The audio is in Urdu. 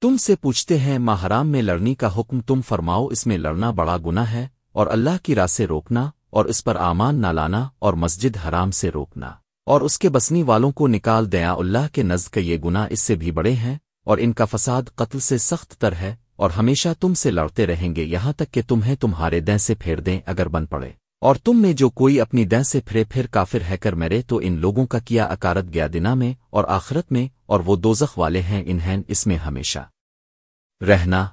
تم سے پوچھتے ہیں ماہ حرام میں لڑنی کا حکم تم فرماؤ، اس میں لڑنا بڑا گناہ ہے، اور اللہ کی راہ سے روکنا، اور اس پر آمان نہ لانا، اور مسجد حرام سے روکنا۔ اور اس کے بسنی والوں کو نکال دیا اللہ کے نزد کے یہ گناہ اس سے بھی بڑے ہیں، اور ان کا فساد قتل سے سخت تر ہے، اور ہمیشہ تم سے لڑتے رہیں گے، یہاں تک کہ تمہیں تمہارے دیں سے پھیر دیں اگر بن پڑے۔ اور تم میں جو کوئی اپنی دیں سے پھرے پھر کافر ہے کر مرے، تو ان لوگوں کا کیا اکارت گیا دنا میں اور آخرت میں اور وہ دوزخ والے ہیں انہیں اس میں ہمیشہ۔ رہنا